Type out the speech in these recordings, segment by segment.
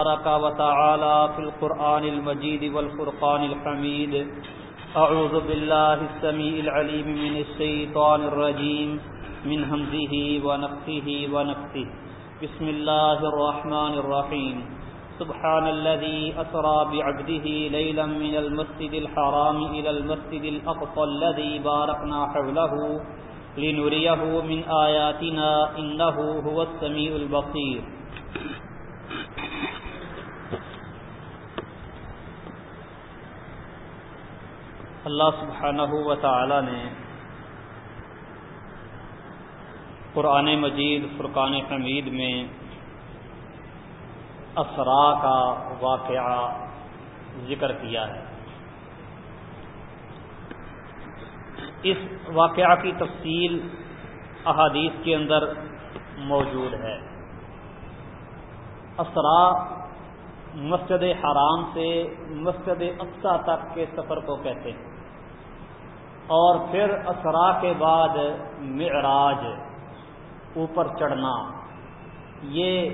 تبارك وتعالى في القرآن المجيد والفرقان الحميد أعوذ بالله السميع العليم من الشيطان الرجيم من همزه ونفخه ونفخه بسم الله الرحمن الرحيم سبحان الذي أسرى بعبده ليلا من المسجد الحرام إلى المسجد الأقصى الذي باركنا حوله لنريه من آياتنا إنه هو السميع البصير اللہ سبحانہ و تعالی نے قرآن مجید، فرقان حمید میں اسرا کا واقعہ ذکر کیا ہے۔ اس واقعہ کی تفصیل احادیث کے اندر موجود ہے۔ اسرا مسجد حرام سے مسجد اقسا تک کے سفر کو کہتے ہیں۔ اور پھر اسرا کے بعد معراج، اوپر چڑھنا۔ یہ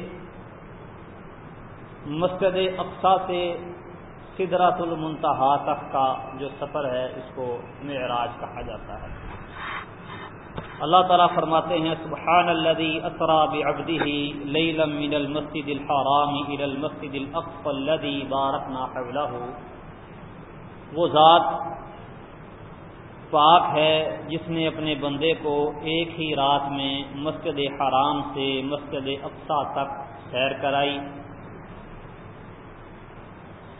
مسجد اقسا سے سدرات المنتہا تک کا جو سفر ہے، اس کو معراج کہا جاتا ہے۔ اللہ تعالیٰ فرماتے ہیں سبحان الذي اسرا بعبده ليلا من المسجد الحرام الى المسجد الاقصى الذي باركنا حوله۔ وہ ذات پاک ہے جس نے اپنے بندے کو ایک ہی رات میں مسجد حرام سے مسجد اقسا تک سیر کرائی۔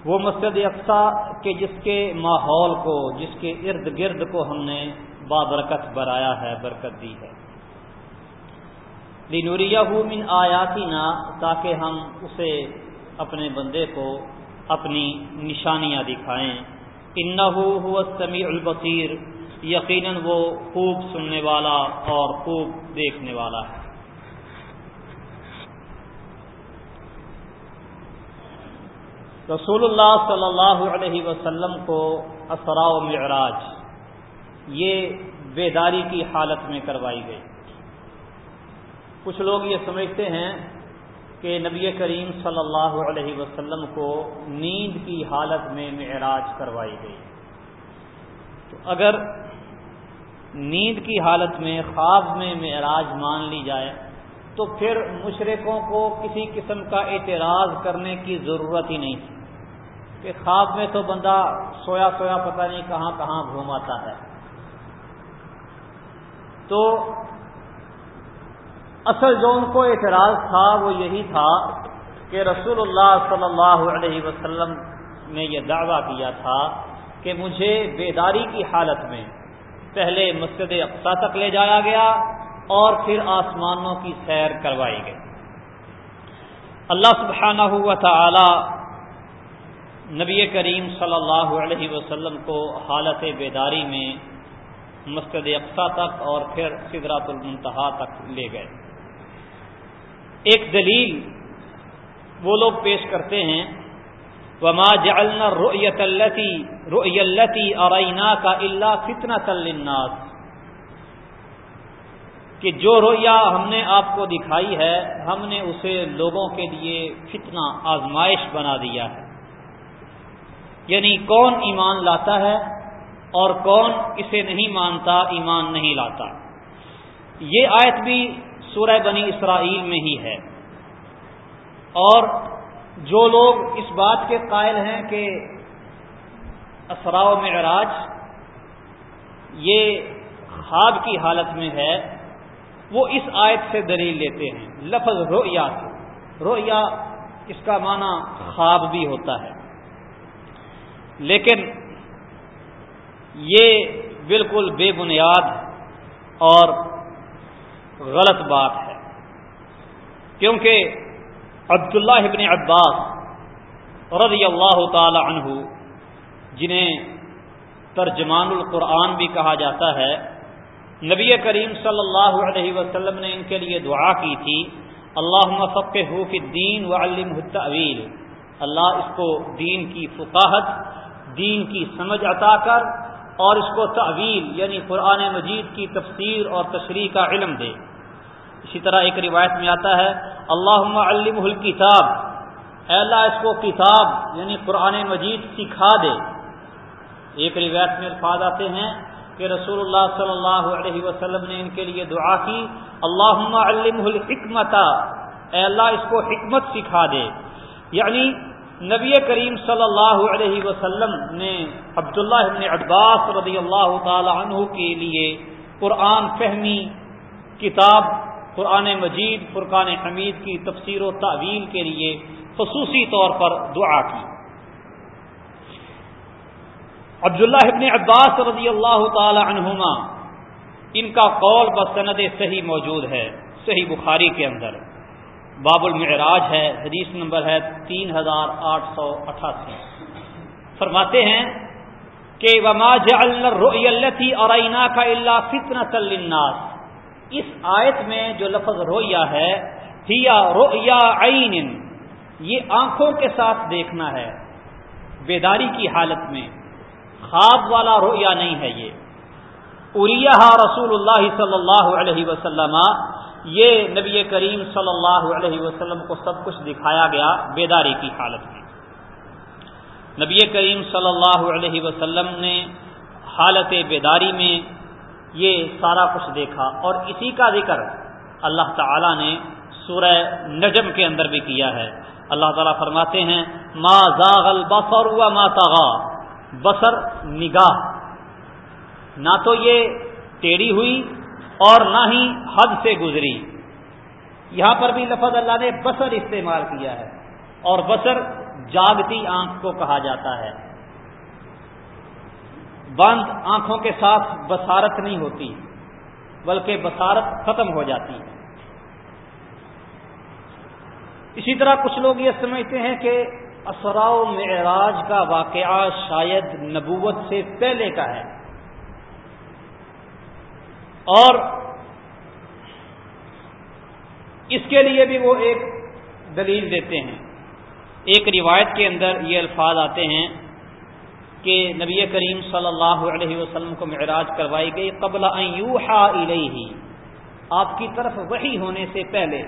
وہ مسجد اقسا کے جس کے ماحول کو، جس کے ارد گرد کو ہم نے بابرکت برایا ہے، برکت دی ہے۔ لنوریا من آیاتی نا تاکہ ہم اسے اپنے بندے کو اپنی نشانیاں دکھائیں۔ انہو سمیع البصیر یقیناً وہ خوب سننے والا اور خوب دیکھنے والا ہے۔ رسول اللہ صلی اللہ علیہ وسلم کو اسرا و معراج، یہ بیداری کی حالت میں کروائی گئی۔ کچھ لوگ یہ سمجھتے ہیں کہ نبی کریم صلی اللہ علیہ وسلم کو نیند کی حالت میں معراج کروائی گئی۔ تو اگر نیند کی حالت میں، خواب میں معراج مان لی جائے، تو پھر مشرقوں کو کسی قسم کا اعتراض کرنے کی ضرورت ہی نہیں تھی۔ کہ خواب میں تو بندہ سویا سویا پتہ نہیں کہاں کہاں گھوماتا ہے۔ تو اصل جو ان کو اعتراض تھا وہ یہی تھا کہ رسول اللہ صلی اللہ علیہ وسلم نے یہ دعویٰ کیا تھا کہ مجھے بیداری کی حالت میں پہلے مسجد اقسا تک لے جایا گیا اور پھر آسمانوں کی سیر کروائی گئی۔ اللہ سبحانہ ہوا تعالی نبی کریم صلی اللہ علیہ وسلم کو حالت بیداری میں مسجد اقسا تک اور پھر سدرات المنتہا تک لے گئے۔ ایک دلیل وہ لوگ پیش کرتے ہیں وما جعلنا رؤیت التی رؤی التی ارائنا کا اللہ للناس. کہ جو رویا ہم نے آپ کو دکھائی ہے، ہم نے اسے لوگوں کے لیے فتنہ، آزمائش بنا دیا ہے۔ یعنی کون ایمان لاتا ہے اور کون اسے نہیں مانتا، ایمان نہیں لاتا۔ یہ آیت بھی سورہ بنی اسرائیل میں ہی ہے۔ اور جو لوگ اس بات کے قائل ہیں کہ اسرا و معراج یہ خواب کی حالت میں ہے، وہ اس آیت سے دلیل لیتے ہیں، لفظ رویا سے۔ رویا اس کا معنی خواب بھی ہوتا ہے۔ لیکن یہ بالکل بے بنیاد اور غلط بات ہے۔ کیونکہ عبداللہ ابن عباس رضی اللہ تعالی عنہ، جنہیں ترجمان القرآن بھی کہا جاتا ہے، نبی کریم صلی اللہ علیہ وسلم نے ان کے لیے دعا کی تھی اللہ مفق حوف الدین و علم الطویل اللہ اس کو دین کی فقاہت، دین کی سمجھ عطا کر اور اس کو تعویل یعنی قرآن مجید کی تفسیر اور تشریح کا علم دے۔ اسی طرح ایک روایت میں آتا ہے اللہ علم الکتاب۔ اے اللہ، اس کو کتاب یعنی قرآن مجید سکھا دے۔ ایک روایت میں الفاظ آتے ہیں کہ رسول اللہ صلی اللہ علیہ وسلم نے ان کے لیے دعا کی اللہ علم الحکمت۔ اے اللہ، اس کو حکمت سکھا دے۔ یعنی نبی کریم صلی اللہ علیہ وسلم نے عبداللہ ابن عباس رضی اللہ تعالی عنہ کے لیے قرآن فہمی کتاب قرآن مجید، فرقان حمید کی تفسیر و تعویل کے لیے خصوصی طور پر دعا کی۔ عبداللہ ابن عباس رضی اللہ تعالی عنہما، ان کا قول بسند صحیح موجود ہے، صحیح بخاری کے اندر۔ باب المعراج ہے، حدیث نمبر ہے تین ہزار آٹھ سو اٹھاسی۔ فرماتے ہیں کہ وما جلتی اور کا اللہ فتنا للناس۔ اس آیت میں جو لفظ رویا ہے رویا عین، یہ آنکھوں کے ساتھ دیکھنا ہے، بیداری کی حالت میں۔ خواب والا رویا نہیں ہے یہ۔ اریا رسول اللہ صلی اللہ علیہ وسلم، یہ نبی کریم صلی اللہ علیہ وسلم کو سب کچھ دکھایا گیا بیداری کی حالت میں۔ نبی کریم صلی اللہ علیہ وسلم نے حالت بیداری میں یہ سارا کچھ دیکھا اور اسی کا ذکر اللہ تعالی نے سورہ نجم کے اندر بھی کیا ہے۔ اللہ تعالیٰ فرماتے ہیں، ما زاغ البصر و ما تغا بسر نگاہ۔ نہ تو یہ ٹیڑھی ہوئی اور نہ ہی حد سے گزری۔ یہاں پر بھی لفظ اللہ نے بسر استعمال کیا ہے اور بسر جاگتی آنکھ کو کہا جاتا ہے۔ بند آنکھوں کے ساتھ بسارت نہیں ہوتی، بلکہ بسارت ختم ہو جاتی ہے۔ اسی طرح کچھ لوگ یہ سمجھتے ہیں کہ اسرا معراج کا واقعہ شاید نبوت سے پہلے کا ہے۔ اور اس کے لیے بھی وہ ایک دلیل دیتے ہیں۔ ایک روایت کے اندر یہ الفاظ آتے ہیں کہ نبی کریم صلی اللہ علیہ وسلم کو معراج کروائی گئی قبل یوحا الیہ۔ آپ کی طرف وہی ہونے سے پہلے۔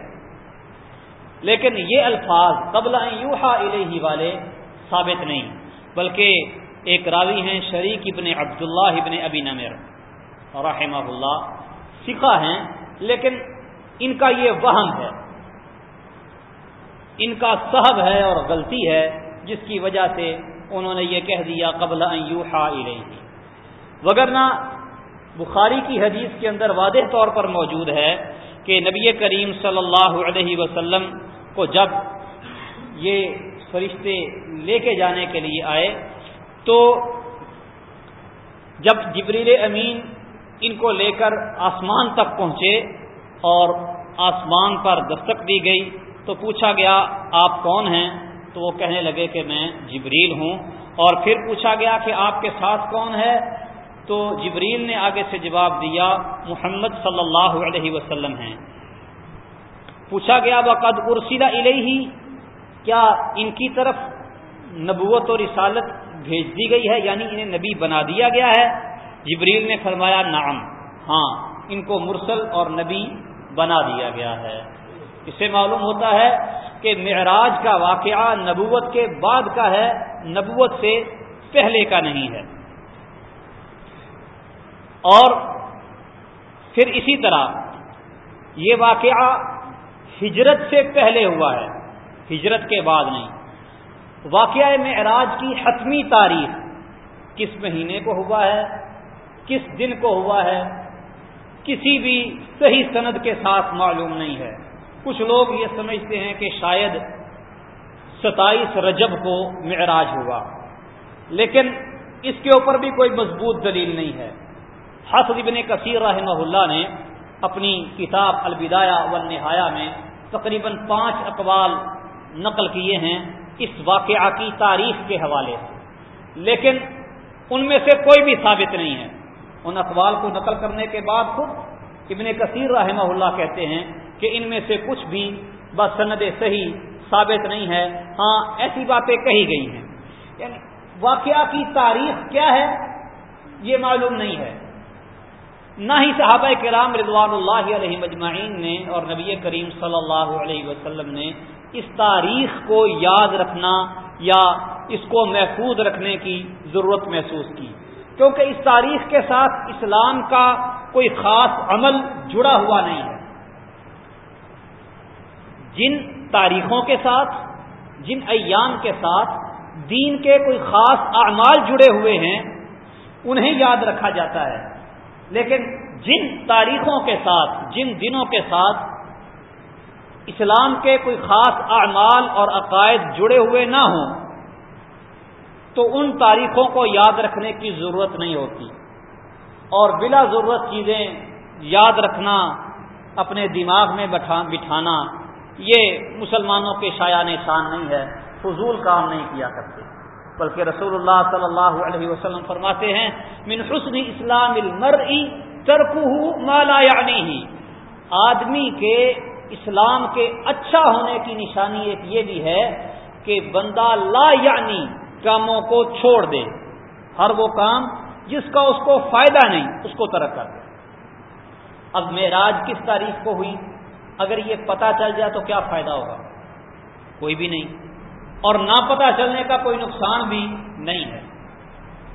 لیکن یہ الفاظ قبل یوحا الیہ والے ثابت نہیں، بلکہ ایک راوی ہیں شریک ابن عبداللہ ابن ابی نمر رحمہ اللہ سکھا ہیں، لیکن ان کا یہ وہم ہے۔ ان کا صحب ہے اور غلطی ہے، جس کی وجہ سے انہوں نے یہ کہہ دیا قبل یوحا الیہ۔ وگرنہ بخاری کی حدیث کے اندر واضح طور پر موجود ہے کہ نبی کریم صلی اللہ علیہ وسلم کو جب یہ فرشتے لے کے جانے کے لیے آئے، تو جب جبریل امین ان کو لے کر آسمان تک پہنچے اور آسمان پر دستک دی گئی، تو پوچھا گیا، آپ کون ہیں؟ تو وہ کہنے لگے کہ میں جبریل ہوں۔ اور پھر پوچھا گیا کہ آپ کے ساتھ کون ہے؟ تو جبریل نے آگے سے جواب دیا، محمد صلی اللہ علیہ وسلم ہیں۔ پوچھا گیا، وقد ارسیدہ الہی کیا ان کی طرف نبوت اور رسالت بھیج دی گئی ہے؟ یعنی انہیں نبی بنا دیا گیا ہے؟ جبریل نے فرمایا، نعم۔ ہاں ان کو مرسل اور نبی بنا دیا گیا ہے۔ اس سے معلوم ہوتا ہے کہ معراج کا واقعہ نبوت کے بعد کا ہے، نبوت سے پہلے کا نہیں ہے۔ اور پھر اسی طرح یہ واقعہ ہجرت سے پہلے ہوا ہے، ہجرت کے بعد نہیں۔ واقعہ معراج کی حتمی تاریخ کس مہینے کو ہوا ہے، کس دن کو ہوا ہے، کسی بھی صحیح سند کے ساتھ معلوم نہیں ہے۔ کچھ لوگ یہ سمجھتے ہیں کہ شاید ستائیس رجب کو معراج ہوا، لیکن اس کے اوپر بھی کوئی مضبوط دلیل نہیں ہے۔ حسد ابن کثیر رحمہ اللہ نے اپنی کتاب البدایہ و نہایا میں تقریباً پانچ اقوال نقل کیے ہیں اس واقعہ کی تاریخ کے حوالے سے۔ لیکن ان میں سے کوئی بھی ثابت نہیں ہے۔ ان اقوال کو نقل کرنے کے بعد خود ابن کثیر رحمہ اللہ کہتے ہیں کہ ان میں سے کچھ بھی بس سند صحیح ثابت نہیں ہے۔ ہاں ایسی باتیں کہی گئی ہیں۔ یعنی واقعہ کی تاریخ کیا ہے، یہ معلوم نہیں ہے۔ نہ ہی صحابہ کرام رضوان اللہ علیہ مجمعین نے اور نبی کریم صلی اللہ علیہ وسلم نے اس تاریخ کو یاد رکھنا یا اس کو محفوظ رکھنے کی ضرورت محسوس کی۔ کیونکہ اس تاریخ کے ساتھ اسلام کا کوئی خاص عمل جڑا ہوا نہیں۔ ہے جن تاریخوں کے ساتھ، جن ایام کے ساتھ دین کے کوئی خاص اعمال جڑے ہوئے ہیں، انہیں یاد رکھا جاتا ہے۔ لیکن جن تاریخوں کے ساتھ، جن دنوں کے ساتھ اسلام کے کوئی خاص اعمال اور عقائد جڑے ہوئے نہ ہوں، تو ان تاریخوں کو یاد رکھنے کی ضرورت نہیں ہوتی۔ اور بلا ضرورت چیزیں یاد رکھنا، اپنے دماغ میں بٹھانا یہ مسلمانوں کے شایان شان نہیں ہے، فضول کام نہیں کیا کرتے۔ بلکہ رسول اللہ صلی اللہ علیہ وسلم فرماتے ہیں، من حسن اسلام المرئی ترکہ مالا یعنی ہی آدمی کے اسلام کے اچھا ہونے کی نشانی ایک یہ بھی ہے کہ بندہ لا یعنی کاموں کو چھوڑ دے۔ ہر وہ کام جس کا اس کو فائدہ نہیں، اس کو ترک کر دے۔ اب معراج کس تاریخ کو ہوئی؟ اگر یہ پتا چل جائے تو کیا فائدہ ہوگا؟ کوئی بھی نہیں۔ اور نہ پتا چلنے کا کوئی نقصان بھی نہیں ہے۔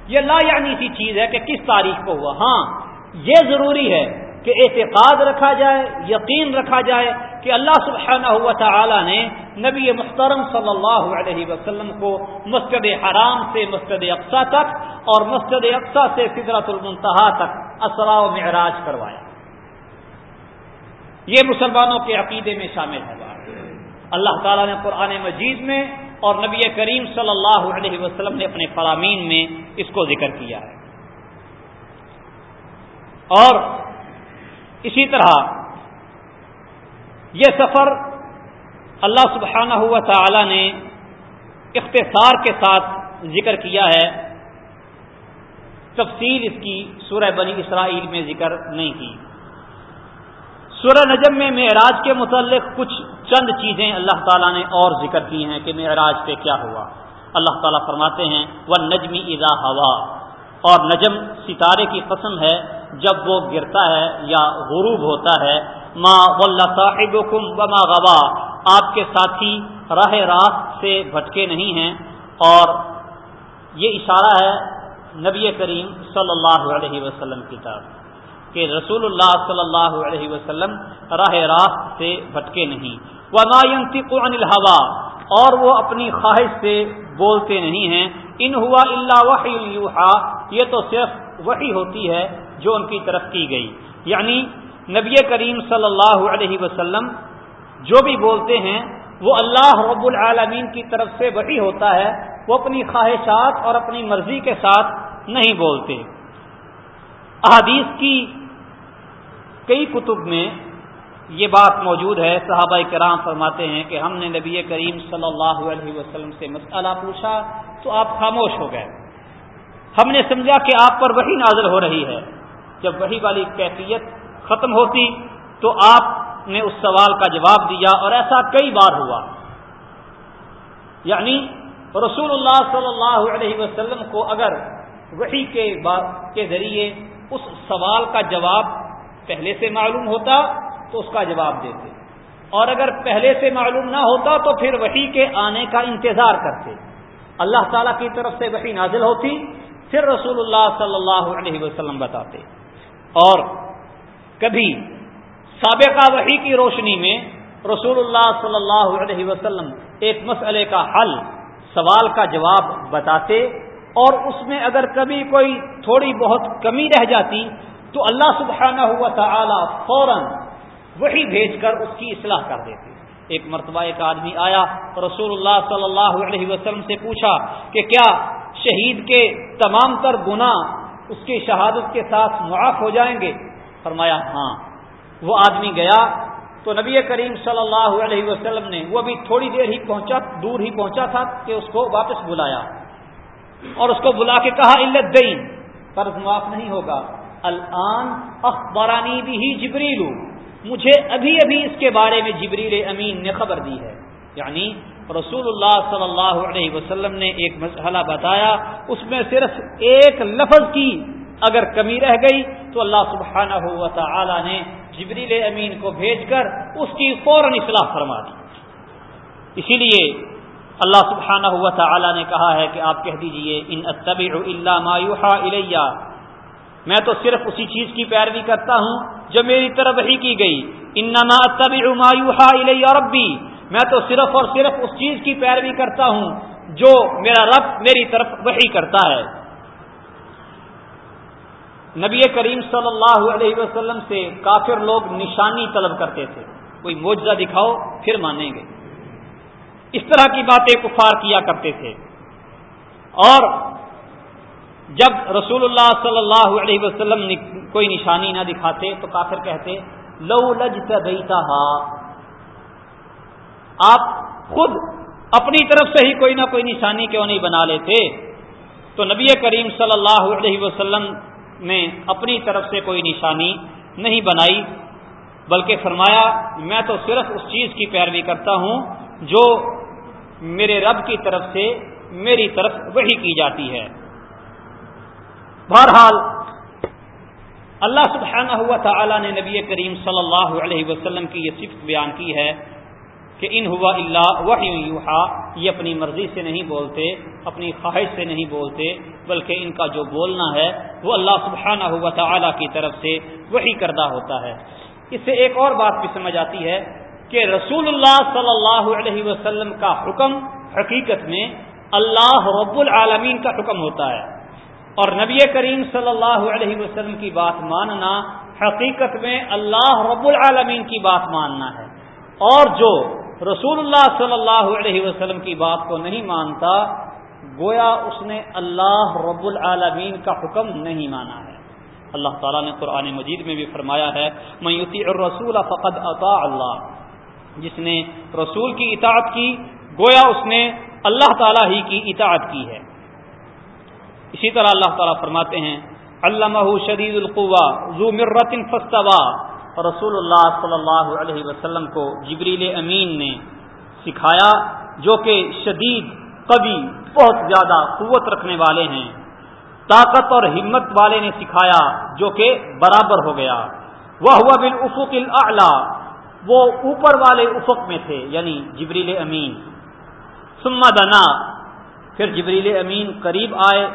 یہ لا یعنی سی چیز ہے کہ کس تاریخ کو ہوا۔ ہاں یہ ضروری ہے کہ اعتقاد رکھا جائے، یقین رکھا جائے کہ اللہ سبحانہ ہوا تعالی نے نبی محترم صلی اللہ علیہ وسلم کو مسجد حرام سے مسجد اقسا تک اور مسجد اقسا سے فطرت المنتہا تک اسرا و معراج کروایا۔ یہ مسلمانوں کے عقیدے میں شامل ہے اللہ تعالیٰ نے قرآن مجید میں اور نبی کریم صلی اللہ علیہ وسلم نے اپنے فرامین میں اس کو ذکر کیا ہے۔ اور اسی طرح یہ سفر اللہ سبحانہ ہوا تعالی نے اختصار کے ساتھ ذکر کیا ہے۔ تفصیل اس کی سورہ بنی اسرائیل میں ذکر نہیں کی۔ سورہ نجم میں معراج کے متعلق کچھ چند چیزیں اللہ تعالیٰ نے اور ذکر کی ہیں کہ معراج پہ کیا ہوا۔ اللہ تعالیٰ فرماتے ہیں وہ نجمی ادا ہوا اور نجم ستارے کی قسم ہے، جب وہ گرتا ہے یا غروب ہوتا ہے۔ ماں صاحب وما غوا۔ آپ کے ساتھی راہ راست سے بھٹکے نہیں ہیں۔ اور یہ اشارہ ہے نبی کریم صلی اللہ علیہ وسلم کی طرف۔ کہ رسول اللہ صلی اللہ علیہ وسلم راہ راست سے بھٹکے نہیں۔ وہ عن الحوا اور وہ اپنی خواہش سے بولتے نہیں ہیں۔ ان ہوا اللہ وحی یہ تو صرف وحی ہوتی ہے جو ان کی طرف کی گئی۔ یعنی نبی کریم صلی اللہ علیہ وسلم جو بھی بولتے ہیں، وہ اللہ رب العالمین کی طرف سے وحی ہوتا ہے، وہ اپنی خواہشات اور اپنی مرضی کے ساتھ نہیں بولتے۔ احادیث کی کئی کتب میں یہ بات موجود ہے، صحابہ کرام فرماتے ہیں کہ ہم نے نبی کریم صلی اللہ علیہ وسلم سے مسئلہ پوچھا تو آپ خاموش ہو گئے۔ ہم نے سمجھا کہ آپ پر وہی نازل ہو رہی ہے۔ جب وہی والی کیفیت ختم ہوتی تو آپ نے اس سوال کا جواب دیا اور ایسا کئی بار ہوا۔ یعنی رسول اللہ صلی اللہ علیہ وسلم کو اگر وہی کے ذریعے اس سوال کا جواب پہلے سے معلوم ہوتا تو اس کا جواب دیتے۔ اور اگر پہلے سے معلوم نہ ہوتا تو پھر وہی کے آنے کا انتظار کرتے۔ اللہ تعالی کی طرف سے وہی نازل ہوتی، پھر رسول اللہ صلی اللہ علیہ وسلم بتاتے۔ اور کبھی سابقہ وحی کی روشنی میں رسول اللہ صلی اللہ علیہ وسلم ایک مسئلے کا حل، سوال کا جواب بتاتے۔ اور اس میں اگر کبھی کوئی تھوڑی بہت کمی رہ جاتی تو اللہ سبحانہ ہوا تعالی فوراً وہی بھیج کر اس کی اصلاح کر دیتے ایک مرتبہ ایک آدمی آیا، رسول اللہ صلی اللہ علیہ وسلم سے پوچھا کہ کیا شہید کے تمام تر گنا اس کی شہادت کے ساتھ معاف ہو جائیں گے؟ فرمایا ہاں۔ وہ آدمی گیا تو نبی کریم صلی اللہ علیہ وسلم نے وہ بھی تھوڑی دیر ہی پہنچا، دور ہی پہنچا تھا کہ اس کو واپس بلایا۔ اور اس کو بلا کے کہا علت دئی قرض معاف نہیں ہوگا۔ الان اخبارانی بھی جبریل مجھے ابھی ابھی اس کے بارے میں جبریل امین نے خبر دی ہے۔ یعنی رسول اللہ صلی اللہ علیہ وسلم نے ایک مسئلہ بتایا، اس میں صرف ایک لفظ کی اگر کمی رہ گئی تو اللہ سبحانہ ہوا تعالی نے جبریل امین کو بھیج کر اس کی فوراً اصلاح فرما دی۔ اسی لیے اللہ سبحانہ ہوا تھا نے کہا ہے کہ آپ کہہ دیجیے، ان اتبع الا ما یوحى الیہ۔ میں تو صرف اسی چیز کی پیروی کرتا ہوں جو میری طرف وحی کی گئی۔ انما اتبع ما یوحى الیہ ربی۔ میں تو صرف اور صرف اس چیز کی پیروی کرتا ہوں جو میرا رب میری طرف وحی کرتا ہے۔ نبی کریم صلی اللہ علیہ وسلم سے کافر لوگ نشانی طلب کرتے تھے۔ کوئی موجہ دکھاؤ، پھر مانیں گے۔ اس طرح کی باتیں کفار کیا کرتے تھے۔ اور جب رسول اللہ صلی اللہ علیہ وسلم کوئی نشانی نہ دکھاتے تو کافر کہتے، لو لج آپ خود اپنی طرف سے ہی کوئی نہ کوئی نشانی کیوں نہیں بنا لیتے؟ تو نبی کریم صلی اللہ علیہ وسلم نے اپنی طرف سے کوئی نشانی نہیں بنائی، بلکہ فرمایا، میں تو صرف اس چیز کی پیروی کرتا ہوں جو میرے رب کی طرف سے میری طرف وہی کی جاتی ہے۔ بہرحال، اللہ سبحانہ ہوا تعالی نے نبی کریم صلی اللہ علیہ وسلم کی یہ صفت بیان کی ہے کہ ان ہوا اللہ وحی یوحا، یہ اپنی مرضی سے نہیں بولتے، اپنی خواہش سے نہیں بولتے، بلکہ ان کا جو بولنا ہے وہ اللہ سبحانہ ہوا تعالی کی طرف سے وہی کردہ ہوتا ہے۔ اس سے ایک اور بات بھی سمجھ آتی ہے کہ رسول اللہ صلی اللہ علیہ وسلم کا حکم حقیقت میں اللہ رب العالمین کا حکم ہوتا ہے۔ اور نبی کریم صلی اللہ علیہ وسلم کی بات ماننا، حقیقت میں اللہ رب العالمین کی بات ماننا ہے۔ اور جو رسول اللہ صلی اللہ علیہ وسلم کی بات کو نہیں مانتا، گویا اس نے اللہ رب العالمین کا حکم نہیں مانا ہے۔ اللہ تعالیٰ نے قرآن مجید میں بھی فرمایا ہے میں یوتی رسول فقد عطا اللہ۔ جس نے رسول کی اطاعت کی، گویا اس نے اللہ تعالیٰ ہی کی اطاعت کی ہے۔ اسی طرح اللہ تعالیٰ فرماتے ہیں علامہ شدید القوا ذو مرت فستوا رسول اللہ صلی اللہ علیہ وسلم کو جبریل امین نے سکھایا، جو کہ شدید، قوی، بہت زیادہ قوت رکھنے والے ہیں۔ طاقت اور ہمت والے نے سکھایا، جو کہ برابر ہو گیا۔ وہ ہوا بال افق وہ اوپر والے افق میں تھے یعنی جبریل امین۔ سما دنا۔ پھر جبریل امین قریب آئے۔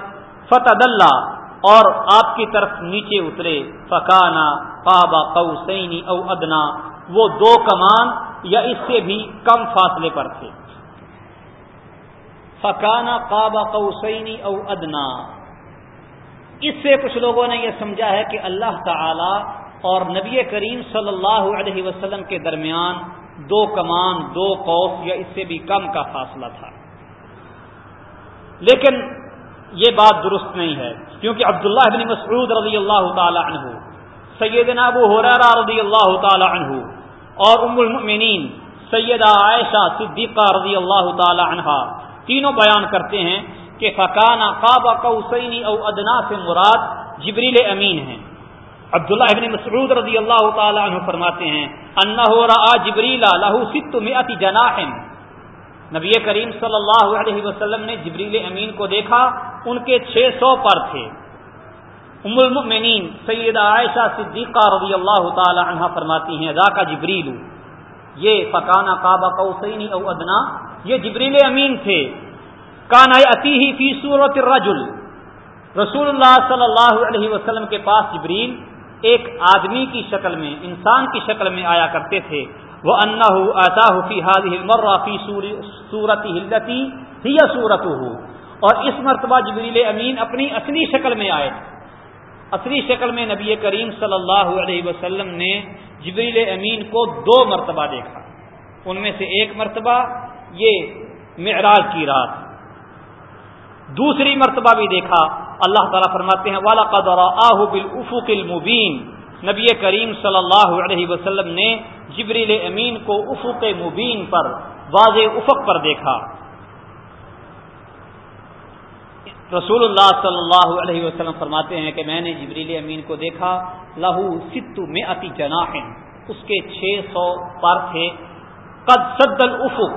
فتح اللہ اور آپ کی طرف نیچے اترے فکانا پابا قوسینی او ادنا وہ دو کمان یا اس سے بھی کم فاصلے پر تھے۔ فکانا پابا قوسینی او ادنا۔ اس سے کچھ لوگوں نے یہ سمجھا ہے کہ اللہ تعالی اور نبی کریم صلی اللہ علیہ وسلم کے درمیان دو کمان، دو قوس یا اس سے بھی کم کا فاصلہ تھا۔ لیکن یہ بات درست نہیں ہے کیونکہ عبداللہ بن مسعود رضی اللہ تعالی عنہ، سیدنا ابو حریرہ رضی اللہ تعالی عنہ اور ام المؤمنین سیدہ عائشہ صدیقہ رضی اللہ تعالی عنہ تینوں بیان کرتے ہیں کہ فکانہ کعبہ قوسینی او ادنا سے مراد جبریل امین ہیں۔ عبداللہ ابن مسعود رضی اللہ تعالی عنہ فرماتے ہیں، انہو رآ جبریل لہو ست مئت جناح۔ نبی کریم صلی اللہ علیہ وسلم نے جبریل امین کو دیکھا، ان کے چھ سو پر تھے۔ ام المؤمنین، سیدہ عائشہ صدیقہ رضی اللہ تعالی عنہ فرماتی ہیں ذاکا جبریل، یہ فکانہ کعبہ قوسینی او ادنا، یہ جبریل امین تھے۔ کانا اتی فی صورت الرجل۔ رسول اللہ صلی اللہ علیہ وسلم کے پاس جبریل ایک آدمی کی شکل میں، انسان کی شکل میں آیا کرتے تھے۔ وہ انا فی فی صورت ہلتی ہی صورت ہو اور اس مرتبہ جبریل امین اپنی اصلی شکل میں آئے۔ اصلی شکل میں نبی کریم صلی اللہ علیہ وسلم نے جبریل امین کو دو مرتبہ دیکھا۔ ان میں سے ایک مرتبہ یہ معراج کی رات۔ دوسری مرتبہ بھی دیکھا۔ اللہ تعالیٰ فرماتے ہیں والا قدر آہ بال افق المبین نبی کریم صلی اللہ علیہ وسلم نے جبریل امین کو افق مبین پر واضح افق پر دیکھا۔ رسول اللہ صلی اللہ علیہ وسلم فرماتے ہیں کہ میں نے جبریل امین کو دیکھا، لہو ستو میں اتی جناح اس کے چھ سو پر تھے۔ قد صد الافق،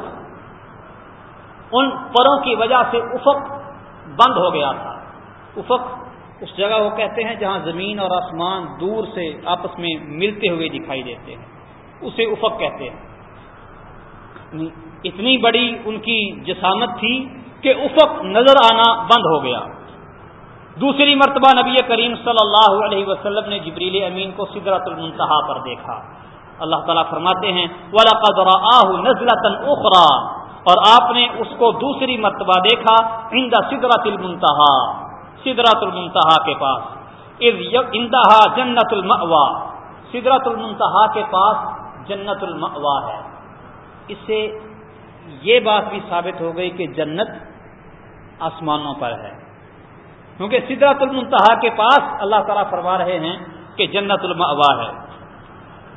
ان پروں کی وجہ سے افق بند ہو گیا تھا۔ افق اس جگہ وہ کہتے ہیں جہاں زمین اور آسمان دور سے آپس میں ملتے ہوئے دکھائی دیتے ہیں۔ اسے افق کہتے ہیں۔ یعنی اتنی بڑی ان کی جسامت تھی کہ افق نظر آنا بند ہو گیا۔ دوسری مرتبہ نبی کریم صلی اللہ علیہ وسلم نے جبریل امین کو سدرت المنتہا پر دیکھا۔ اللہ تعالیٰ فرماتے ہیں اخرا اور آپ نے اس کو دوسری مرتبہ دیکھا سدرت المنتہا سدرت المنتہا کے پاس۔ انتہا جنت الموا سدرت المنتہا کے پاس جنت الموا ہے۔ اس سے یہ بات بھی ثابت ہو گئی کہ جنت آسمانوں پر ہے۔ کیونکہ سدرت المنتہا کے پاس اللہ تعالیٰ فرما رہے ہیں کہ جنت الموا ہے۔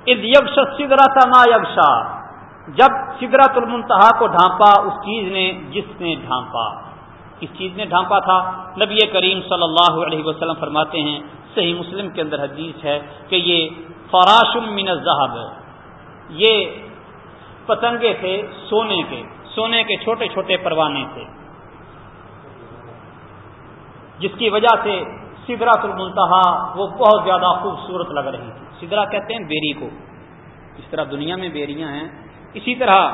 یکش سدرا ما یکشا جب سدرت المنتہا کو ڈھانپا، اس چیز نے، جس نے ڈھانپا۔ کس چیز نے ڈھانپا تھا۔ نبی کریم صلی اللہ علیہ وسلم فرماتے ہیں، صحیح مسلم کے اندر حدیث ہے کہ یہ فراش من الزہب یہ پتنگے تھے سونے کے سونے کے چھوٹے چھوٹے پروانے تھے۔ جس کی وجہ سے سدرات المنتہا، وہ بہت زیادہ خوبصورت لگ رہی تھی۔ سدرا کہتے ہیں بیری کو۔ اس طرح دنیا میں بیریاں ہیں۔ اسی طرح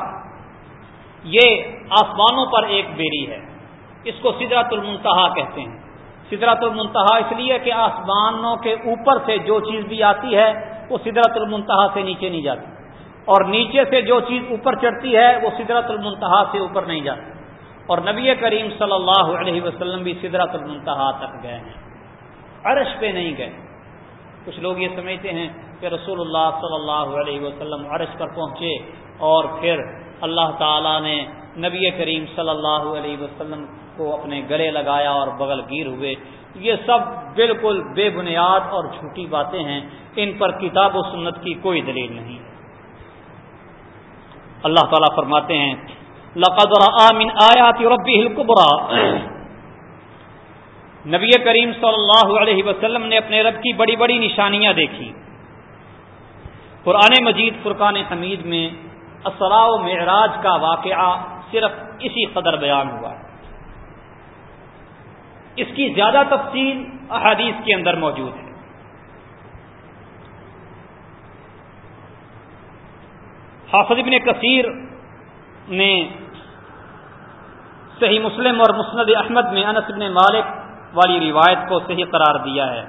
یہ آسمانوں پر ایک بیری ہے۔ اس کو سدرات المنتہا کہتے ہیں۔ سدرات المنتہا اس لیے کہ آسمانوں کے اوپر سے جو چیز بھی آتی ہے، وہ سدرت المنتہا سے نیچے نہیں جاتی۔ اور نیچے سے جو چیز اوپر چڑھتی ہے، وہ سدرت المنتہا سے اوپر نہیں جاتی۔ اور نبی کریم صلی اللہ علیہ وسلم بھی سدرت المنتہا تک گئے ہیں۔ عرش پہ نہیں گئے۔ کچھ لوگ یہ سمجھتے ہیں کہ رسول اللہ صلی اللہ علیہ وسلم عرش پر پہنچے اور پھر اللہ تعالی نے نبی کریم صلی اللہ علیہ وسلم کو اپنے گلے لگایا اور بغل گیر ہوئے۔ یہ سب بالکل بے بنیاد اور جھوٹی باتیں ہیں۔ ان پر کتاب و سنت کی کوئی دلیل نہیں۔ اللہ تعالیٰ فرماتے ہیں، لقد من آیات ربی القبرا نبی کریم صلی اللہ علیہ وسلم نے اپنے رب کی بڑی بڑی نشانیاں دیکھی۔ قرآن مجید، فرقان حمید میں اسرا و معراج کا واقعہ صرف اسی قدر بیان ہوا ہے۔ اس کی زیادہ تفصیل احادیث کے اندر موجود ہے۔ حافظ ابن کثیر نے صحیح مسلم اور مسند احمد میں انس ابن مالک والی روایت کو صحیح قرار دیا ہے۔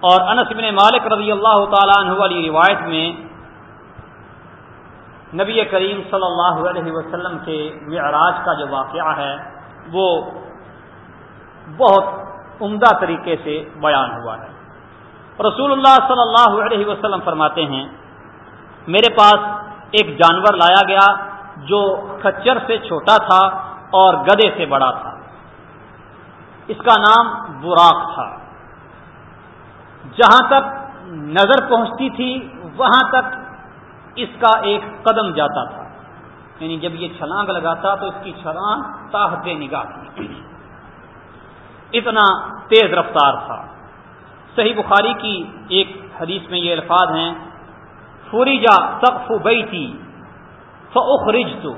اور انس ابن مالک رضی اللہ تعالیٰ عنہ والی روایت میں نبی کریم صلی اللہ علیہ وسلم کے معراج کا جو واقعہ ہے، وہ بہت عمدہ طریقے سے بیان ہوا ہے۔ رسول اللہ صلی اللہ علیہ وسلم فرماتے ہیں، میرے پاس ایک جانور لایا گیا جو کچر سے چھوٹا تھا اور گدے سے بڑا تھا۔ اس کا نام براق تھا۔ جہاں تک نظر پہنچتی تھی، وہاں تک اس کا ایک قدم جاتا تھا۔ یعنی جب یہ چھلانگ لگاتا تو اس کی چھلانگ تاحت نگاہ تھی اتنا تیز رفتار تھا۔ صحیح بخاری کی ایک حدیث میں یہ الفاظ ہیں فوری جا سقف بئی تھی فخرج تو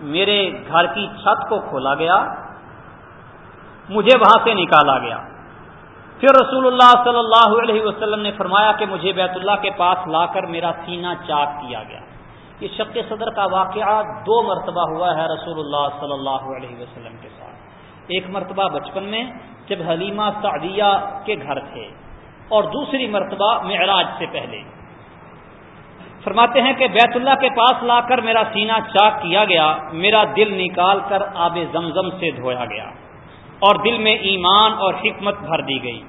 میرے گھر کی چھت کو کھولا گیا، مجھے وہاں سے نکالا گیا۔ پھر رسول اللہ صلی اللہ علیہ وسلم نے فرمایا کہ مجھے بیت اللہ کے پاس لا کر میرا سینہ چاک کیا گیا۔ یہ شک صدر کا واقعہ دو مرتبہ ہوا ہے رسول اللہ صلی اللہ علیہ وسلم کے ساتھ۔ ایک مرتبہ بچپن میں جب حلیمہ سعدیہ کے گھر تھے اور دوسری مرتبہ معراج سے پہلے۔ فرماتے ہیں کہ بیت اللہ کے پاس لا کر میرا سینہ چاک کیا گیا، میرا دل نکال کر آب زمزم سے دھویا گیا۔ اور دل میں ایمان اور حکمت بھر دی گئی۔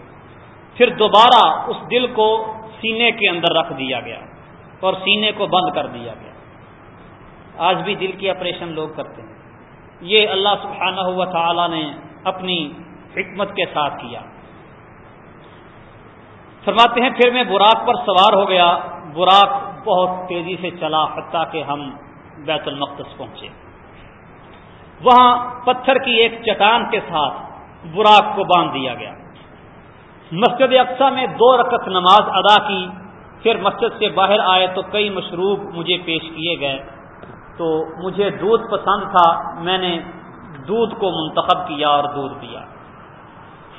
پھر دوبارہ اس دل کو سینے کے اندر رکھ دیا گیا اور سینے کو بند کر دیا گیا۔ آج بھی دل کی آپریشن لوگ کرتے ہیں۔ یہ اللہ سبحانہ ہوا تعالی نے اپنی حکمت کے ساتھ کیا۔ فرماتے ہیں، پھر میں براق پر سوار ہو گیا۔ براق بہت تیزی سے چلا، حتیٰ کہ ہم بیت المقدس پہنچے۔ وہاں پتھر کی ایک چٹان کے ساتھ براق کو باندھ دیا گیا۔ مسجد اقسا میں دو رکت نماز ادا کی، پھر مسجد سے باہر آئے تو کئی مشروب مجھے پیش کیے گئے۔ تو مجھے دودھ پسند تھا، میں نے دودھ کو منتخب کیا اور دودھ پیا۔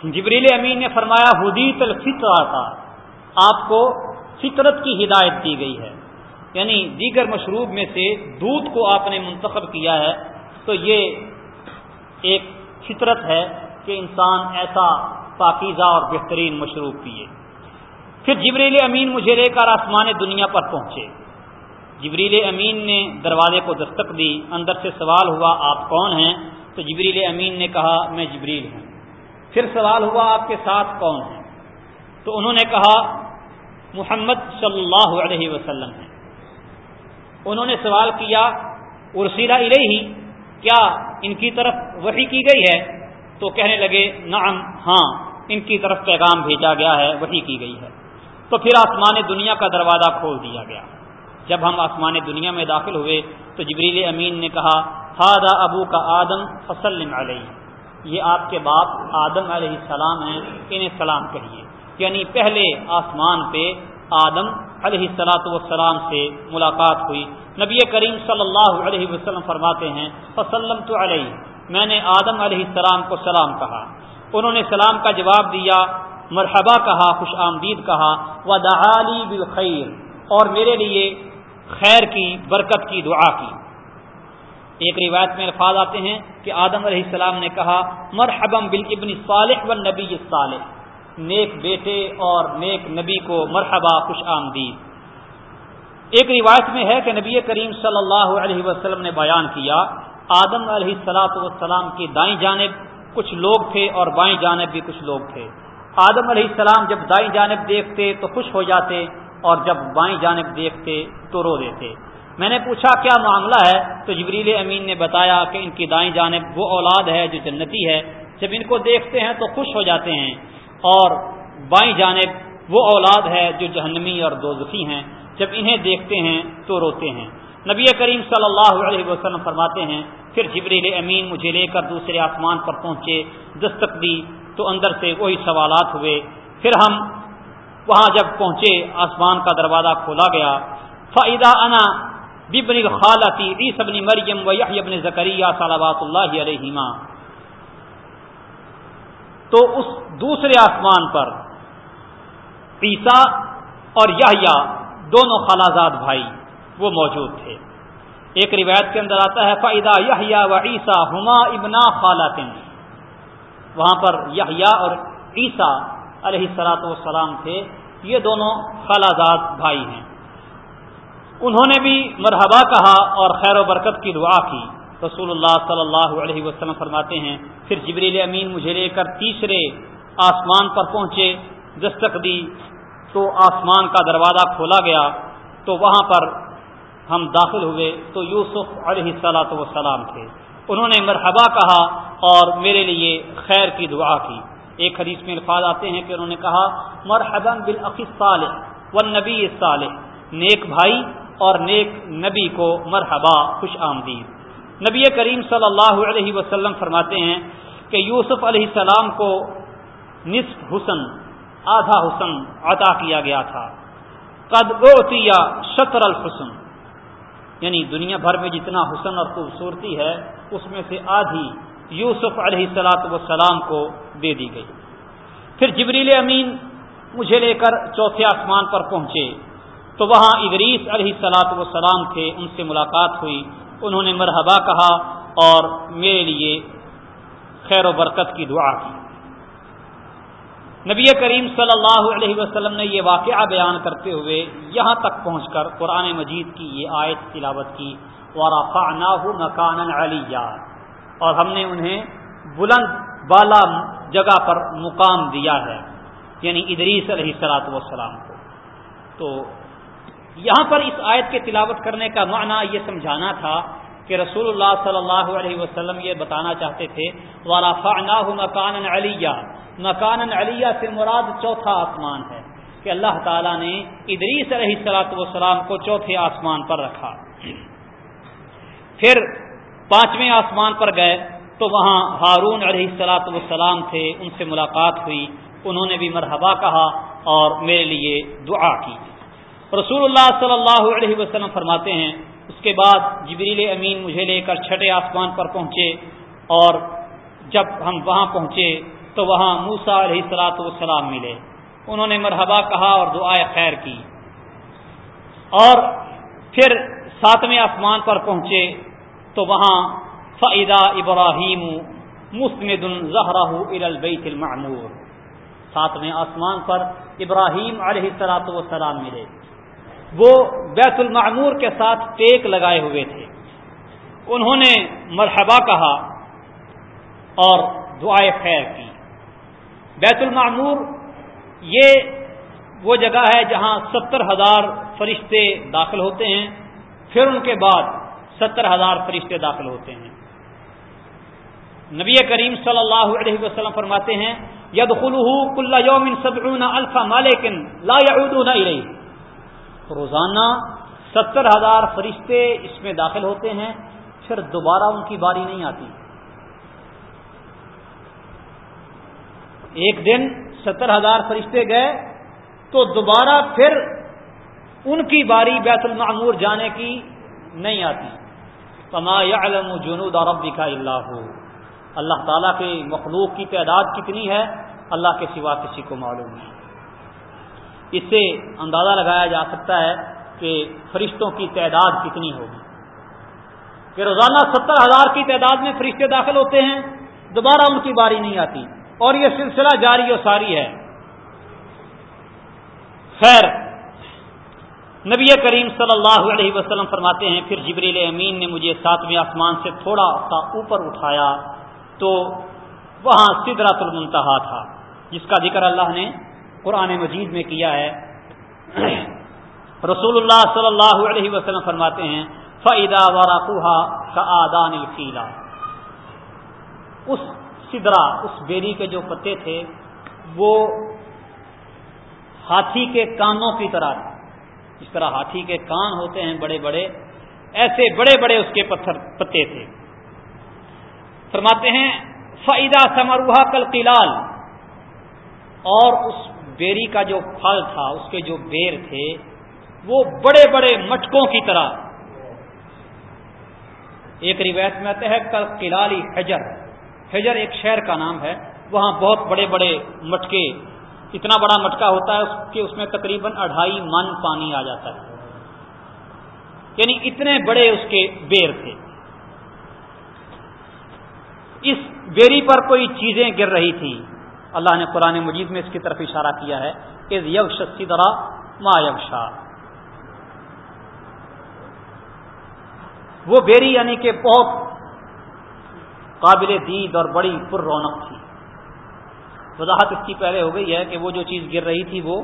جبریل امین نے فرمایا حدیت الفطر تھا آپ کو فطرت کی ہدایت دی گئی ہے۔ یعنی دیگر مشروب میں سے دودھ کو آپ نے منتخب کیا ہے۔ تو یہ ایک فطرت ہے کہ انسان ایسا پاکیزہ اور بہترین مشروب پیے۔ پھر جبریل امین مجھے لے کر آسمان دنیا پر پہنچے۔ جبریل امین نے دروازے کو دستک دی، اندر سے سوال ہوا، آپ کون ہیں؟ تو جبریل امین نے کہا، میں جبریل ہوں۔ پھر سوال ہوا، آپ کے ساتھ کون ہیں؟ تو انہوں نے کہا، محمد صلی اللہ علیہ وسلم ہے انہوں نے سوال کیا ارسیلا الہی کیا ان کی طرف وحی کی گئی ہے؟ تو کہنے لگے، نعم ہاں ان کی طرف پیغام بھیجا گیا ہے، وحی کی گئی ہے۔ تو پھر آسمان دنیا کا دروازہ کھول دیا گیا۔ جب ہم آسمان دنیا میں داخل ہوئے، تو جبریل امین نے کہا ہادا ابو کا آدم فصل علیہ۔ یہ آپ کے باپ آدم علیہ السلام ہیں، انہیں سلام کہیے۔ یعنی پہلے آسمان پہ آدم علیہ السلاۃ والسلام سے ملاقات ہوئی۔ نبی کریم صلی اللہ علیہ وسلم فرماتے ہیں فسلم تو علیہ میں نے آدم علیہ السلام کو سلام کہا۔ انہوں نے سلام کا جواب دیا، مرحبا کہا، خوش آمدید کہا و دعالی بالخیر۔ اور میرے لیے خیر کی، برکت کی دعا کی۔ ایک روایت میں الفاظ آتے ہیں کہ آدم علیہ السلام نے کہا مرحبم بالابن صالح و نبی صالح نیک بیٹے اور نیک نبی کو مرحبا خوش آمدید۔ ایک روایت میں ہے کہ نبی کریم صلی اللہ علیہ وسلم نے بیان کیا، آدم علیہ السلاۃ والسلام کی دائیں جانب کچھ لوگ تھے اور بائیں جانب بھی کچھ لوگ تھے۔ آدم علیہ السلام جب دائیں جانب دیکھتے تو خوش ہو جاتے اور جب بائیں جانب دیکھتے تو رو دیتے۔ میں نے پوچھا، کیا معاملہ ہے؟ تو جبریل امین نے بتایا کہ ان کی دائیں جانب وہ اولاد ہے جو جنتی ہے۔ جب ان کو دیکھتے ہیں تو خوش ہو جاتے ہیں۔ اور بائیں جانب وہ اولاد ہے جو جہنمی اور دوزخی ہیں۔ جب انہیں دیکھتے ہیں تو روتے ہیں۔ نبی کریم صلی اللہ علیہ وسلم فرماتے ہیں، پھر جبریل امین مجھے لے کر دوسرے آسمان پر پہنچے، دستک دی تو اندر سے وہی سوالات ہوئے۔ پھر ہم وہاں جب پہنچے، آسمان کا دروازہ کھولا گیا۔ فعدہ انا ببن خالتی عیسبنی مریم و یحیبن زکریہ صلوات اللہ علیہ تو اس دوسرے آسمان پر عیسیٰ اور یحییٰ دونوں خالازاد بھائی وہ موجود تھے۔ ایک روایت کے اندر آتا ہے فائدہ یحییٰ و عیسیٰ ہما ابنا خالاتن وہاں پر یحییٰ اور عیسیٰ علیہ السلاۃ والسلام تھے۔ یہ دونوں خالازاد بھائی ہیں۔ انہوں نے بھی مرحبا کہا اور خیر و برکت کی دعا کی۔ رسول اللہ صلی اللہ علیہ وسلم فرماتے ہیں، پھر جبریل امین مجھے لے کر تیسرے آسمان پر پہنچے، دستک دی، تو آسمان کا دروازہ کھولا گیا، تو وہاں پر ہم داخل ہوئے، تو یوسف علیہ السلاۃ وسلام تھے۔ انہوں نے مرحبا کہا اور میرے لیے خیر کی دعا کی۔ ایک حدیث میں الفاظ آتے ہیں کہ انہوں نے کہا، مرحبا بالعقی صالح و نبی صالح نیک بھائی اور نیک نبی کو مرحبا، خوش آمدید۔ نبی کریم صلی اللہ علیہ وسلم فرماتے ہیں کہ یوسف علیہ السلام کو نصف حسن، آدھا حسن عطا کیا گیا تھا۔ قد اوتیا شطر الحسن۔ یعنی دنیا بھر میں جتنا حسن اور خوبصورتی ہے، اس میں سے آدھی یوسف علیہ السلاۃ وسلام کو دے دی گئی۔ پھر جبریل امین مجھے لے کر چوتھے آسمان پر پہنچے۔ تو وہاں ادریس علیہ السلاۃ وسلام تھے ان سے ملاقات ہوئی۔ انہوں نے مرحبا کہا اور میرے لیے خیر و برکت کی دعا کی۔ نبی کریم صلی اللہ علیہ وسلم نے یہ واقعہ بیان کرتے ہوئے یہاں تک پہنچ کر قرآن مجید کی یہ آیت تلاوت کی ورفا مکان علی اور ہم نے انہیں بلند بالا جگہ پر مقام دیا ہے یعنی ادریس علیہ سلاۃ والسلام کو۔ تو یہاں پر اس آیت کے تلاوت کرنے کا معنی یہ سمجھانا تھا کہ رسول اللہ صلی اللہ علیہ وسلم یہ بتانا چاہتے تھے مکان علیہ مکان علیہ سے مراد چوتھا آسمان ہے کہ اللہ تعالیٰ نے ادریس علیہ السلاۃ والسلام کو چوتھے آسمان پر رکھا۔ پھر پانچویں آسمان پر گئے تو وہاں ہارون علیہ السلاۃ والسلام تھے، ان سے ملاقات ہوئی، انہوں نے بھی مرحبا کہا اور میرے لیے دعا کی۔ رسول اللہ صلی اللہ علیہ وسلم فرماتے ہیں، اس کے بعد جبریل امین مجھے لے کر چھٹے آسمان پر پہنچے اور جب ہم وہاں پہنچے تو وہاں موسا علیہ السلاۃ والسلام ملے۔ انہوں نے مرحبا کہا اور دعائے خیر کی۔ اور پھر ساتویں آسمان پر پہنچے تو وہاں فعدہ ابراہیم مسمد الزہرہ البیت المعمور۔ ساتویں آسمان پر ابراہیم علیہ سلاط وسلام ملے۔ وہ بیت المعمور کے ساتھ ٹیک لگائے ہوئے تھے۔ انہوں نے مرحبا کہا اور دعائے خیر کی۔ بیت المعمور یہ وہ جگہ ہے جہاں ستر ہزار فرشتے داخل ہوتے ہیں، پھر ان کے بعد ستر ہزار فرشتے داخل ہوتے ہیں۔ نبی کریم صلی اللہ علیہ وسلم فرماتے ہیں ید کل یومن سبعون الفا مالکن لا یعودون الیہ۔ روزانہ ستر ہزار فرشتے اس میں داخل ہوتے ہیں، پھر دوبارہ ان کی باری نہیں آتی۔ ایک دن ستر ہزار فرشتے گئے تو دوبارہ پھر ان کی باری بیت المعمور جانے کی نہیں آتی۔ پما علم جنود ربی کا اللہ ہو اللہ تعالیٰ کے مخلوق کی تعداد کتنی ہے، اللہ کے سوا کسی کو معلوم نہیں۔ اس سے اندازہ لگایا جا سکتا ہے کہ فرشتوں کی تعداد کتنی ہوگی۔ کہ روزانہ ستر ہزار کی تعداد میں فرشتے داخل ہوتے ہیں، دوبارہ ان کی باری نہیں آتی۔ اور یہ سلسلہ جاری و ساری ہے۔ خیر، نبی کریم صلی اللہ علیہ وسلم فرماتے ہیں، پھر جبریل امین نے مجھے ساتویں آسمان سے تھوڑا سا اوپر اٹھایا تو وہاں سدرت المنتہا تھا، جس کا ذکر اللہ نے قرآن مجید میں کیا ہے۔ رسول اللہ صلی اللہ علیہ وسلم فرماتے ہیں فعدا وراقوہا کا آدان الفیلا اس سدرا اس بیری کے جو پتے تھے، وہ ہاتھی کے کانوں کی طرح جس طرح ہاتھی کے کان ہوتے ہیں بڑے بڑے، ایسے بڑے بڑے اس کے پتھر، پتے تھے۔ فرماتے ہیں فعدہ سمروہا کل قلال اور اس بیری کا جو پھل تھا، اس کے جو بیر تھے، وہ بڑے بڑے مٹکوں کی طرح۔ ایک روایت میں آتا ہے، کل قلالی حجر۔ حجر ایک شہر کا نام ہے، وہاں بہت بڑے بڑے مٹکے، اتنا بڑا مٹکا ہوتا ہے کہ اس میں تقریباً اڑھائی من پانی آ جاتا ہے۔ یعنی اتنے بڑے اس کے بیر تھے۔ اس بیری پر کوئی چیزیں گر رہی تھی اللہ نے قرآن مجید میں اس کی طرف اشارہ کیا ہے کہ یوش طرح ما یوشا وہ بیری یعنی کہ بہت قابل دید اور بڑی پر رونق تھی۔ وضاحت اس کی پہلے ہو گئی ہے کہ وہ جو چیز گر رہی تھی، وہ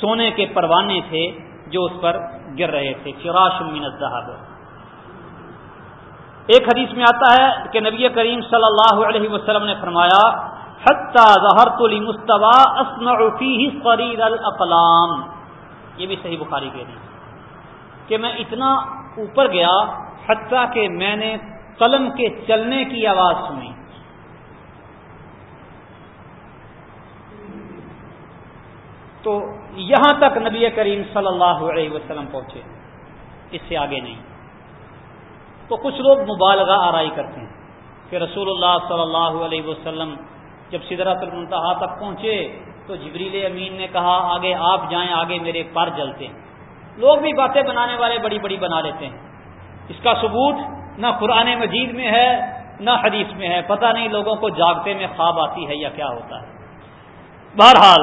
سونے کے پروانے تھے جو اس پر گر رہے تھے۔ فراش من الذهب۔ ایک حدیث میں آتا ہے کہ نبی کریم صلی اللہ علیہ وسلم نے فرمایا ظہرت لمستوا اسمع فيه صرير الاقلام یہ بھی صحیح بخاری کے لیے کہ میں اتنا اوپر گیا حتیٰ کہ میں نے قلم کے چلنے کی آواز سنی۔ تو یہاں تک نبی کریم صلی اللہ علیہ وسلم پہنچے، اس سے آگے نہیں۔ تو کچھ لوگ مبالغہ آرائی کرتے ہیں کہ رسول اللہ صلی اللہ علیہ وسلم جب سدرت المنتہا تک پہنچے تو جبریل امین نے کہا، آگے آپ جائیں، آگے میرے پر جلتے ہیں۔ لوگ بھی باتیں بنانے والے بڑی بڑی بنا لیتے ہیں۔ اس کا ثبوت نہ قرآن مجید میں ہے، نہ حدیث میں ہے۔ پتہ نہیں لوگوں کو جاگتے میں خواب آتی ہے یا کیا ہوتا ہے۔ بہرحال،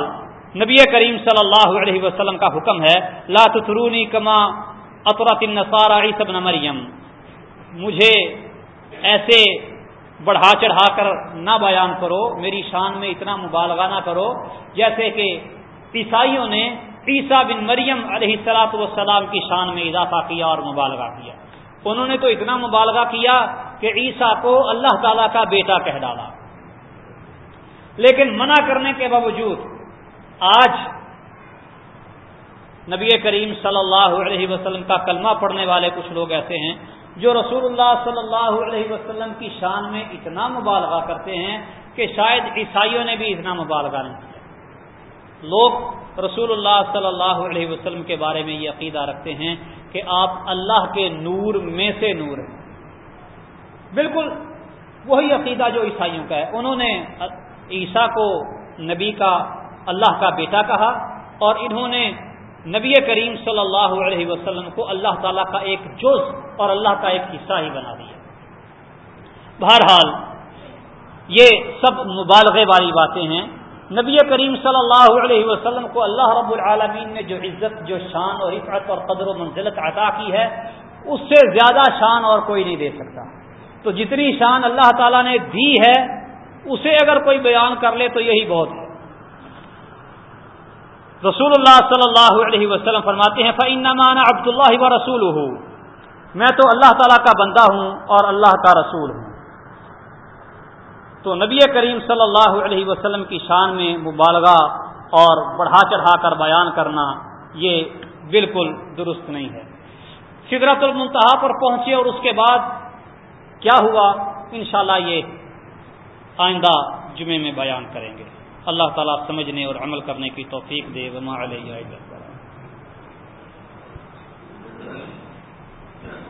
نبی کریم صلی اللہ علیہ وسلم کا حکم ہے، لا ترونی کما اطرت عیسی بن مریم۔ مجھے ایسے بڑھا چڑھا کر نہ بیان کرو، میری شان میں اتنا مبالغہ نہ کرو، جیسے کہ عیسائیوں نے عیسیٰ بن مریم علیہ السلاط والسلام کی شان میں اضافہ کیا اور مبالغہ کیا۔ انہوں نے تو اتنا مبالغہ کیا کہ عیسیٰ کو اللہ تعالی کا بیٹا کہہ ڈالا۔ لیکن منع کرنے کے باوجود آج نبی کریم صلی اللہ علیہ وسلم کا کلمہ پڑھنے والے کچھ لوگ ایسے ہیں جو رسول اللہ صلی اللہ علیہ وسلم کی شان میں اتنا مبالغہ کرتے ہیں کہ شاید عیسائیوں نے بھی اتنا مبالغہ نہیں کیا۔ لوگ رسول اللہ صلی اللہ علیہ وسلم کے بارے میں یہ عقیدہ رکھتے ہیں کہ آپ اللہ کے نور میں سے نور ہیں۔ بالکل وہی عقیدہ جو عیسائیوں کا ہے۔ انہوں نے عیسیٰ کو نبی کا، اللہ کا بیٹا کہا اور انہوں نے نبی کریم صلی اللہ علیہ وسلم کو اللہ تعالیٰ کا ایک جز اور اللہ کا ایک حصہ ہی بنا دیا۔ بہرحال، یہ سب مبالغے والی باتیں ہیں۔ نبی کریم صلی اللہ علیہ وسلم کو اللہ رب العالمین نے جو عزت، جو شان اور عفت اور قدر و منزلت عطا کی ہے، اس سے زیادہ شان اور کوئی نہیں دے سکتا۔ تو جتنی شان اللہ تعالیٰ نے دی ہے، اسے اگر کوئی بیان کر لے تو یہی بہت ہے۔ رسول اللہ صلی اللہ علیہ وسلم فرماتے ہیں فعین عبد اللہ و رسول ہوں میں تو اللہ تعالیٰ کا بندہ ہوں اور اللہ کا رسول ہوں۔ تو نبی کریم صلی اللہ علیہ وسلم کی شان میں مبالغہ اور بڑھا چڑھا کر بیان کرنا یہ بالکل درست نہیں ہے۔ فطرت المنتہا پر پہنچے اور اس کے بعد کیا ہوا؟ انشاءاللہ یہ آئندہ جمعے میں بیان کریں گے۔ اللہ تعالیٰ سمجھنے اور عمل کرنے کی توفیق دے وما علیہ